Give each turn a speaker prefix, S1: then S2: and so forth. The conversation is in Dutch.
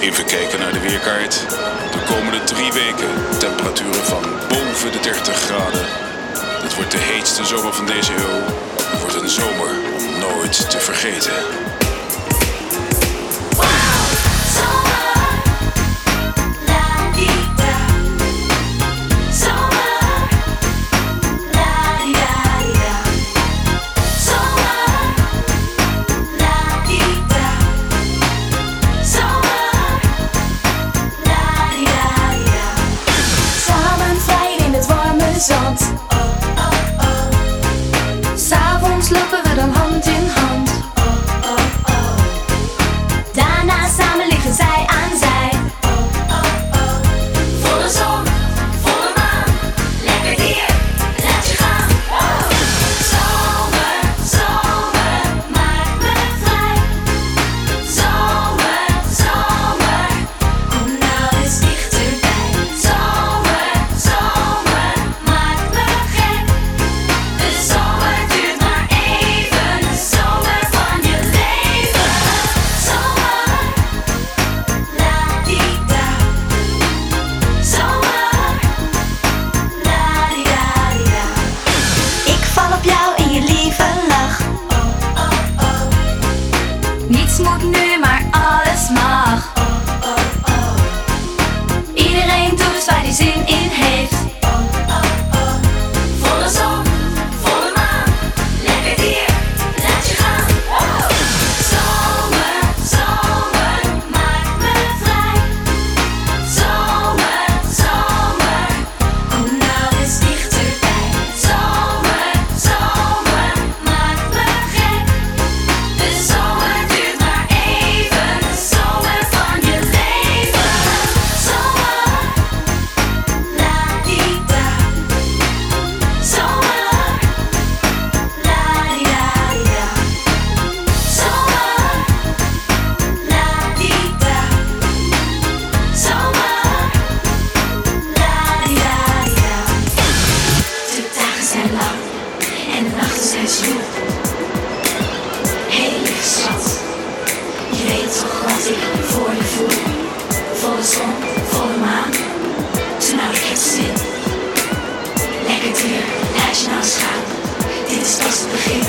S1: Even kijken naar de weerkaart. De komende drie weken temperaturen van boven de 30 graden. Dit wordt de heetste zomer van deze eeuw. Het wordt een zomer om nooit te vergeten.
S2: Niets moet nu, maar alles mag. Iedereen doet waar hij zin in heeft. Nou ik heb zin, Lekker dier, nou schaam. Dit is pas het begin.